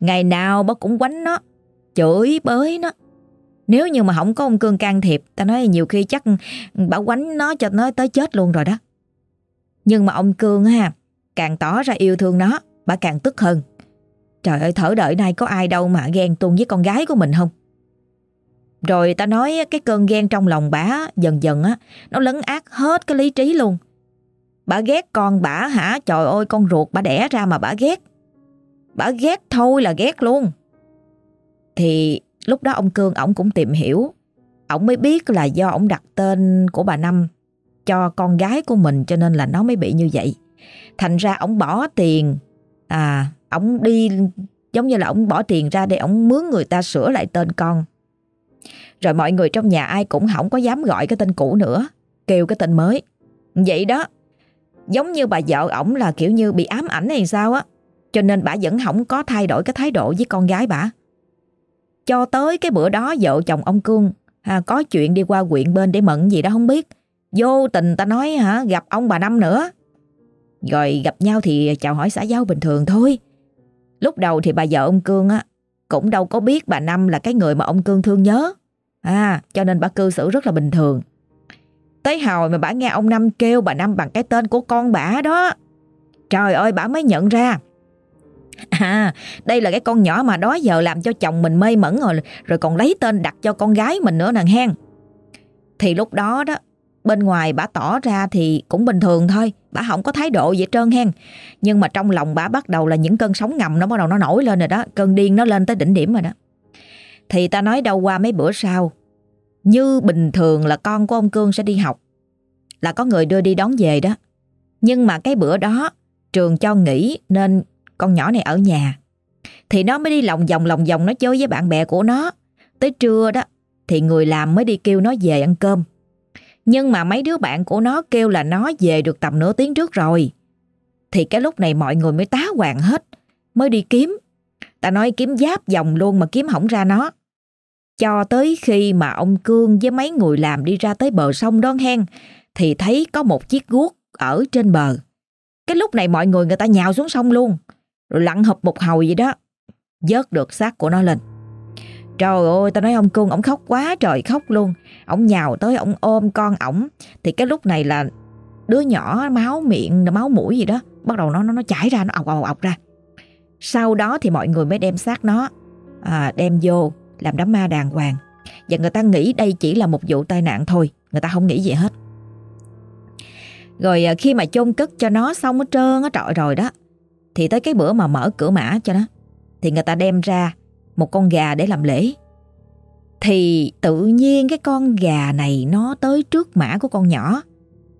Ngày nào bà cũng quánh nó Chửi bới nó. Nếu như mà không có ông Cương can thiệp Ta nói nhiều khi chắc bà quánh nó cho nó tới chết luôn rồi đó. Nhưng mà ông Cương ha Càng tỏ ra yêu thương nó Bà càng tức hơn. Trời ơi, thở đợi nay có ai đâu mà ghen tuông với con gái của mình không? Rồi ta nói cái cơn ghen trong lòng bà dần dần á, Nó lấn át hết cái lý trí luôn. Bà ghét con, bà hả? Trời ơi, con ruột bà đẻ ra mà bà ghét. Bà ghét thôi là ghét luôn. Thì lúc đó ông Cương ổng cũng tìm hiểu. Ổng mới biết là do ổng đặt tên của bà Năm Cho con gái của mình cho nên là nó mới bị như vậy. Thành ra ổng bỏ tiền À ổng đi giống như là ổng bỏ tiền ra để ổng mướn người ta sửa lại tên con. Rồi mọi người trong nhà ai cũng không có dám gọi cái tên cũ nữa Kêu cái tên mới. Vậy đó Giống như bà vợ ổng là kiểu như bị ám ảnh hay sao á Cho nên bà vẫn không có thay đổi cái thái độ với con gái bà. Cho tới cái bữa đó vợ chồng ông Cương à, Có chuyện đi qua quyện bên để mận gì đó không biết. Vô tình ta nói hả gặp ông bà Năm nữa. Rồi gặp nhau thì chào hỏi xã giao bình thường thôi. Lúc đầu thì bà vợ ông Cương á, Cũng đâu có biết bà Năm là cái người mà ông Cương thương nhớ À cho nên bà cư xử rất là bình thường Tới hồi mà bà nghe ông Năm kêu bà Năm bằng cái tên của con bà đó. Trời ơi, bà mới nhận ra. À đây là cái con nhỏ mà đó giờ làm cho chồng mình mê mẩn rồi Rồi còn lấy tên đặt cho con gái mình nữa, nàng hen Thì lúc đó đó Bên ngoài bà tỏ ra thì cũng bình thường thôi, Bà không có thái độ gì trơn hen. Nhưng mà trong lòng bà bắt đầu là những cơn sóng ngầm Nó bắt đầu nó nổi lên rồi đó, Cơn điên nó lên tới đỉnh điểm rồi đó. Thì ta nói đâu qua mấy bữa sau, như bình thường là con của ông Cương sẽ đi học, Là có người đưa đi đón về đó. Nhưng mà cái bữa đó, Trường cho nghỉ nên con nhỏ này ở nhà. Thì nó mới đi lòng vòng lòng vòng nó chơi với bạn bè của nó. Tới trưa đó, Thì người làm mới đi kêu nó về ăn cơm. Nhưng mà mấy đứa bạn của nó kêu là nó về được tầm nửa tiếng trước rồi Thì cái lúc này mọi người mới tá hoàng hết, Mới đi kiếm Ta nói kiếm giáp vòng luôn mà kiếm hỏng ra nó cho tới khi mà ông Cương với mấy người làm đi ra tới bờ sông đón hen thì thấy có một chiếc guốc ở trên bờ. Cái lúc này mọi người người ta nhào xuống sông luôn. Rồi lặn hụp một hồi vậy đó. Vớt được xác của nó lên. Trời ơi, tao nói ông Cương, ông khóc quá trời khóc luôn. Ông nhào tới, ông ôm con ổng. Thì cái lúc này là đứa nhỏ máu miệng, máu mũi gì đó. Bắt đầu nó nó nó chảy ra, nó ọc ọc ọc ra. Sau đó thì mọi người mới đem xác nó à, đem vô làm đám ma đàng hoàng. Và người ta nghĩ đây chỉ là một vụ tai nạn thôi, người ta không nghĩ gì hết. Rồi à, khi mà chôn cất cho nó xong hết trơn á trọi rồi đó, thì tới cái bữa mà mở cửa mã cho nó, thì người ta đem ra một con gà để làm lễ. Thì tự nhiên cái con gà này nó tới trước mã của con nhỏ,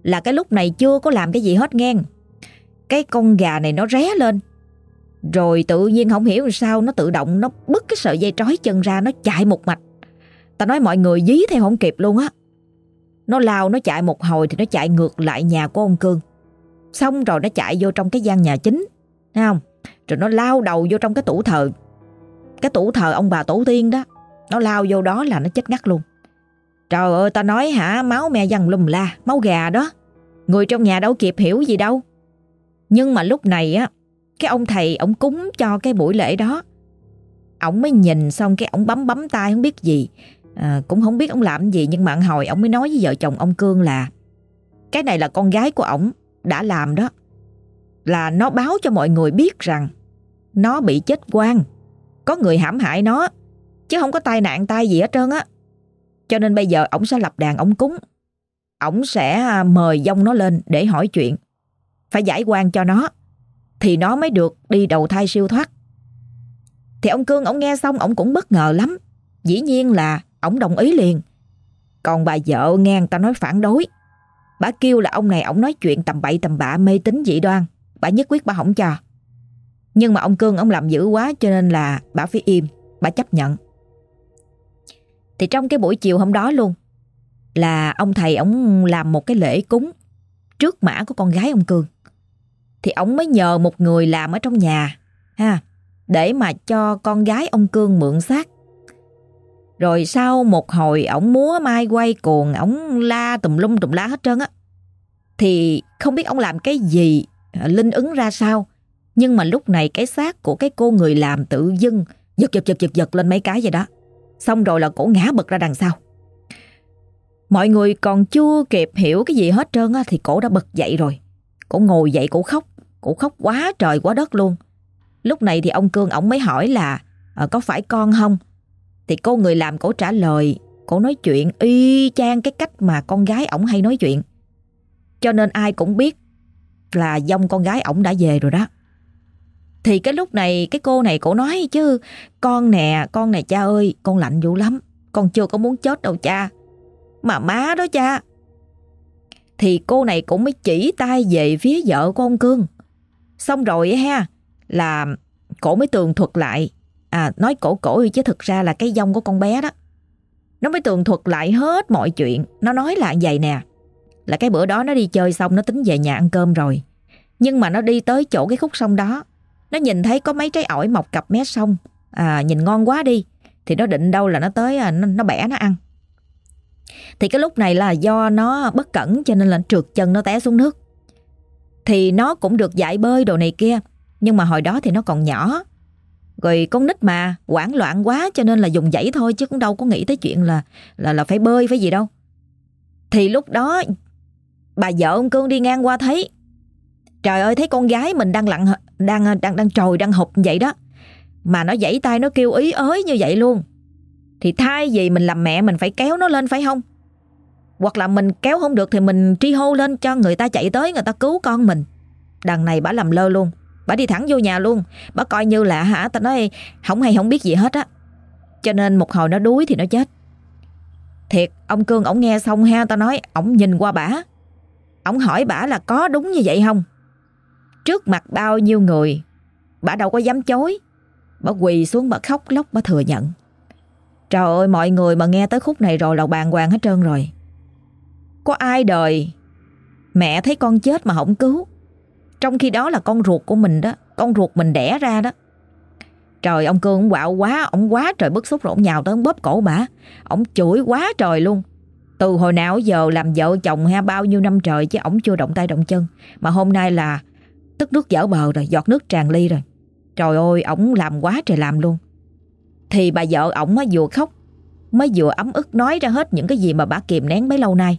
là cái lúc này chưa có làm cái gì hết ngang. Cái con gà này nó ré lên rồi tự nhiên không hiểu sao nó tự động nó bứt cái sợi dây trói chân ra nó chạy một mạch. Ta nói mọi người dí theo không kịp luôn á. Nó lao nó chạy một hồi thì nó chạy ngược lại nhà của ông Cương. Xong rồi nó chạy vô trong cái gian nhà chính. Thấy không? Rồi nó lao đầu vô trong cái tủ thờ. Cái tủ thờ ông bà tổ tiên đó. Nó lao vô đó là nó chết ngắt luôn. Trời ơi ta nói hả máu me dằn lùm la Máu gà đó. Người trong nhà đâu kịp hiểu gì đâu. Nhưng mà lúc này á cái ông thầy ông cúng cho cái buổi lễ đó. Ông mới nhìn xong cái ông bấm bấm tay không biết gì. À, Cũng không biết ông làm gì Nhưng mà hồi ông mới nói với vợ chồng ông Cương là Cái này là con gái của ông đã làm đó. Là nó báo cho mọi người biết rằng Nó bị chết quang có người hãm hại nó, Chứ không có tai nạn tai gì hết trơn á Cho nên bây giờ ông sẽ lập đàn ông cúng Ông sẽ à, mời dông nó lên để hỏi chuyện Phải giải quan cho nó, thì nó mới được đi đầu thai siêu thoát. Thì ông Cương ông nghe xong ông cũng bất ngờ lắm. Dĩ nhiên là ông đồng ý liền. Còn bà vợ nghe người ta nói phản đối. Bà kêu là ông này ông nói chuyện tầm bậy tầm bạ mê tín dị đoan. Bà nhất quyết bà không cho. Nhưng mà ông Cương ông làm dữ quá cho nên là bà phải im. Bà chấp nhận. Thì trong cái buổi chiều hôm đó luôn là ông thầy ông làm một cái lễ cúng trước mã của con gái ông Cương thì ông mới nhờ một người làm ở trong nhà ha để mà cho con gái ông Cương mượn xác. Rồi sau một hồi ổng múa mai quay cuồng, ổng la tùm lum tùm lá hết trơn á. Thì không biết ông làm cái gì, à, linh ứng ra sao. Nhưng mà lúc này cái xác của cái cô người làm tự dưng giật giật giật giật giật lên mấy cái vậy đó. Xong rồi là cổ ngã bật ra đằng sau. Mọi người còn chưa kịp hiểu cái gì hết trơn á thì cổ đã bật dậy rồi. Cổ ngồi dậy cổ khóc, cổ khóc quá trời quá đất luôn. Lúc này thì ông Cương ổng mới hỏi là à, có phải con không? Thì cô người làm cổ trả lời, cổ nói chuyện y chang cái cách mà con gái ổng hay nói chuyện. Cho nên ai cũng biết là dông con gái ổng đã về rồi đó. Thì cái lúc này cái cô này cổ nói chứ Con nè, con nè cha ơi Con lạnh dữ lắm Con chưa có muốn chết đâu cha. Mà má đó cha. Thì cô này cũng mới chỉ tay về phía vợ của ông Cương. Xong rồi ha Là cổ mới tường thuật lại. À nói cổ cổ chứ thực ra là cái dông của con bé đó. Nó mới tường thuật lại hết mọi chuyện. Nó nói là vậy nè Là cái bữa đó nó đi chơi xong nó tính về nhà ăn cơm rồi. Nhưng mà nó đi tới chỗ cái khúc sông đó nó nhìn thấy có mấy trái ổi mọc cặp mé sông. À, Nhìn ngon quá đi. Thì nó định đâu là nó tới à, nó, nó bẻ nó ăn. Thì cái lúc này là do nó bất cẩn Cho nên là trượt chân nó té xuống nước. Thì nó cũng được dạy bơi đồ này kia Nhưng mà hồi đó thì nó còn nhỏ. Rồi con nít mà hoảng loạn quá Cho nên là dùng dãy thôi Chứ cũng đâu có nghĩ tới chuyện là là là phải bơi phải gì đâu. Thì lúc đó Bà vợ ông Cương đi ngang qua thấy Trời ơi thấy con gái mình đang lặn đang đang đang trồi đang hụt vậy đó. Mà nó giãy tay nó kêu ý ới như vậy luôn. Thì thay vì mình làm mẹ mình phải kéo nó lên phải không? Hoặc là mình kéo không được thì mình tri hô lên cho người ta chạy tới người ta cứu con mình. Đằng này bà làm lơ luôn. Bà đi thẳng vô nhà luôn. Bà coi như là hả ta nói không hay không biết gì hết á. Cho nên một hồi nó đuối thì nó chết. Thiệt, ông Cương ổng nghe xong ha, tao nói ổng nhìn qua bả. Ổng hỏi bả là có đúng như vậy không? Trước mặt bao nhiêu người, Bà đâu có dám chối. Bà quỳ xuống, bà khóc lóc, bà thừa nhận. Trời ơi, mọi người mà nghe tới khúc này rồi là bàn hoàng hết trơn rồi. Có ai đời Mẹ thấy con chết mà không cứu? Trong khi đó là con ruột của mình đó, Con ruột mình đẻ ra đó. Trời, ông Cương ông quạo quá, Ông quá trời bức xúc rồi, ông nhào tới ông bóp cổ bà. Ông chửi quá trời luôn. Từ hồi nào giờ làm vợ chồng ha, bao nhiêu năm trời Chứ ông chưa động tay động chân. Mà hôm nay là Tức nước dở bờ rồi, Giọt nước tràn ly rồi. Trời ơi, ổng làm quá trời làm luôn. Thì bà vợ ổng mới vừa khóc, Mới vừa ấm ức nói ra hết những cái gì mà bà kìm nén bấy lâu nay.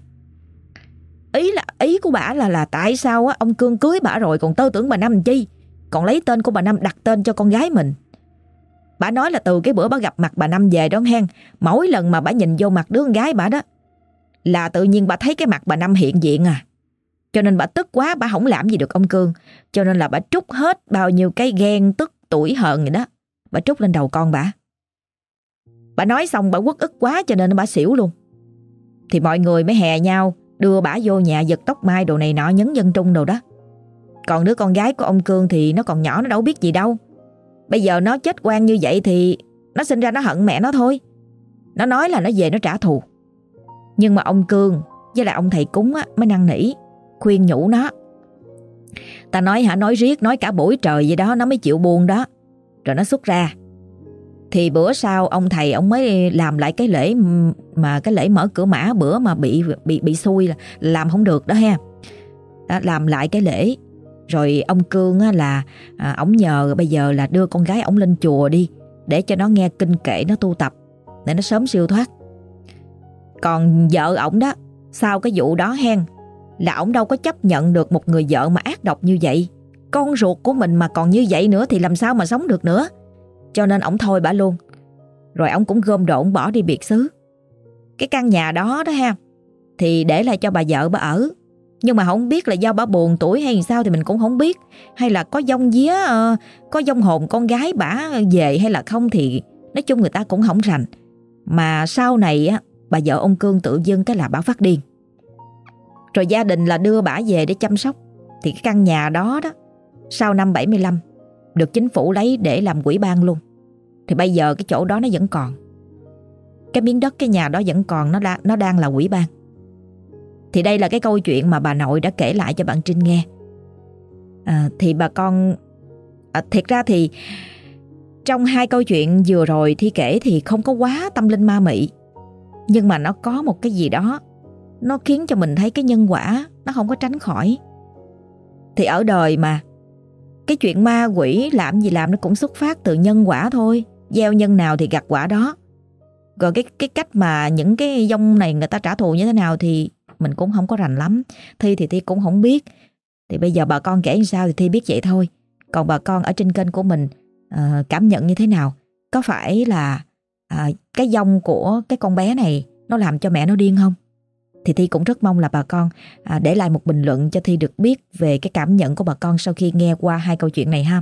Ý là, ý của bà là là tại sao á ông Cương cưới bà rồi, còn tơ tưởng bà Năm chi? Còn lấy tên của bà Năm đặt tên cho con gái mình. Bà nói là từ cái bữa bà gặp mặt bà Năm về đó hen Mỗi lần mà bà nhìn vô mặt đứa con gái bà đó, Là tự nhiên bà thấy cái mặt bà Năm hiện diện à cho nên bà tức quá bà không làm gì được ông Cương. Cho nên là bà trút hết bao nhiêu cái ghen tức tuổi hận vậy đó. Bà trút lên đầu con bà. Bà nói xong bà quất ức quá cho nên bà xỉu luôn. Thì mọi người mới hè nhau Đưa bà vô nhà giật tóc mai đồ này nọ nhấn dân trung đồ đó. Còn đứa con gái của ông Cương thì nó còn nhỏ nó đâu biết gì đâu. Bây giờ nó chết quan như vậy thì Nó sinh ra nó hận mẹ nó thôi. Nó nói là nó về nó trả thù. Nhưng mà ông Cương với lại ông thầy cúng á, mới năn nỉ khuyên nhủ nó. Ta nói hả nói riết nói cả buổi trời vậy đó nó mới chịu buồn đó. Rồi nó xuất ra. Thì bữa sau ông thầy ông mới làm lại cái lễ mà cái lễ mở cửa mã bữa mà bị bị bị xui là làm không được đó ha. Đó, làm lại cái lễ rồi ông Cương á, là à, ông nhờ bây giờ là đưa con gái ông lên chùa đi để cho nó nghe kinh kệ nó tu tập để nó sớm siêu thoát. Còn vợ ổng đó sau cái vụ đó hen là ổng đâu có chấp nhận được một người vợ mà ác độc như vậy. Con ruột của mình mà còn như vậy nữa thì làm sao mà sống được nữa. Cho nên ổng thôi bả luôn. Rồi ổng cũng gom đồ ổng bỏ đi biệt xứ. Cái căn nhà đó đó ha, thì để lại cho bà vợ bà ở. Nhưng mà không biết là do bà buồn tuổi hay sao thì mình cũng không biết. Hay là có dông día, ờ, có dông hồn con gái bà về hay là không thì nói chung người ta cũng không rành. Mà sau này á, bà vợ ông Cương tự dưng cái là bà phát điên. Rồi gia đình là đưa bà về để chăm sóc. Thì cái căn nhà đó đó Sau năm 75 Được chính phủ lấy để làm quỹ ban luôn. Thì bây giờ cái chỗ đó nó vẫn còn. Cái miếng đất cái nhà đó vẫn còn Nó, đang nó đang là quỹ ban. Thì đây là cái câu chuyện mà bà nội đã kể lại cho bạn Trinh nghe. À, Thì bà con à, Thiệt ra thì Trong hai câu chuyện vừa rồi Thi kể thì không có quá tâm linh ma mị. Nhưng mà nó có một cái gì đó nó khiến cho mình thấy cái nhân quả nó không có tránh khỏi. Thì ở đời mà, cái chuyện ma quỷ làm gì làm nó cũng xuất phát từ nhân quả thôi. Gieo nhân nào thì gặt quả đó. Rồi cái cái cách mà những cái dông này người ta trả thù như thế nào thì mình cũng không có rành lắm. Thi thì Thi cũng không biết. Thì bây giờ bà con kể như sao thì Thi biết vậy thôi. Còn bà con ở trên kênh của mình uh, cảm nhận như thế nào? Có phải là uh, cái dông của cái con bé này nó làm cho mẹ nó điên không? Thì Thi cũng rất mong là bà con à, để lại một bình luận cho Thi được biết về cái cảm nhận của bà con sau khi nghe qua hai câu chuyện này ha.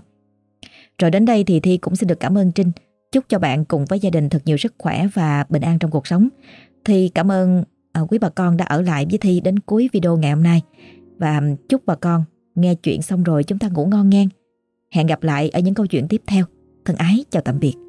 Rồi đến đây thì Thi cũng xin được cảm ơn Trinh. Chúc cho bạn cùng với gia đình thật nhiều sức khỏe và bình an trong cuộc sống. Thi cảm ơn à, quý bà con đã ở lại với Thi đến cuối video ngày hôm nay. Và chúc bà con nghe chuyện xong rồi chúng ta ngủ ngon ngang. Hẹn gặp lại ở những câu chuyện tiếp theo. Thân ái chào tạm biệt.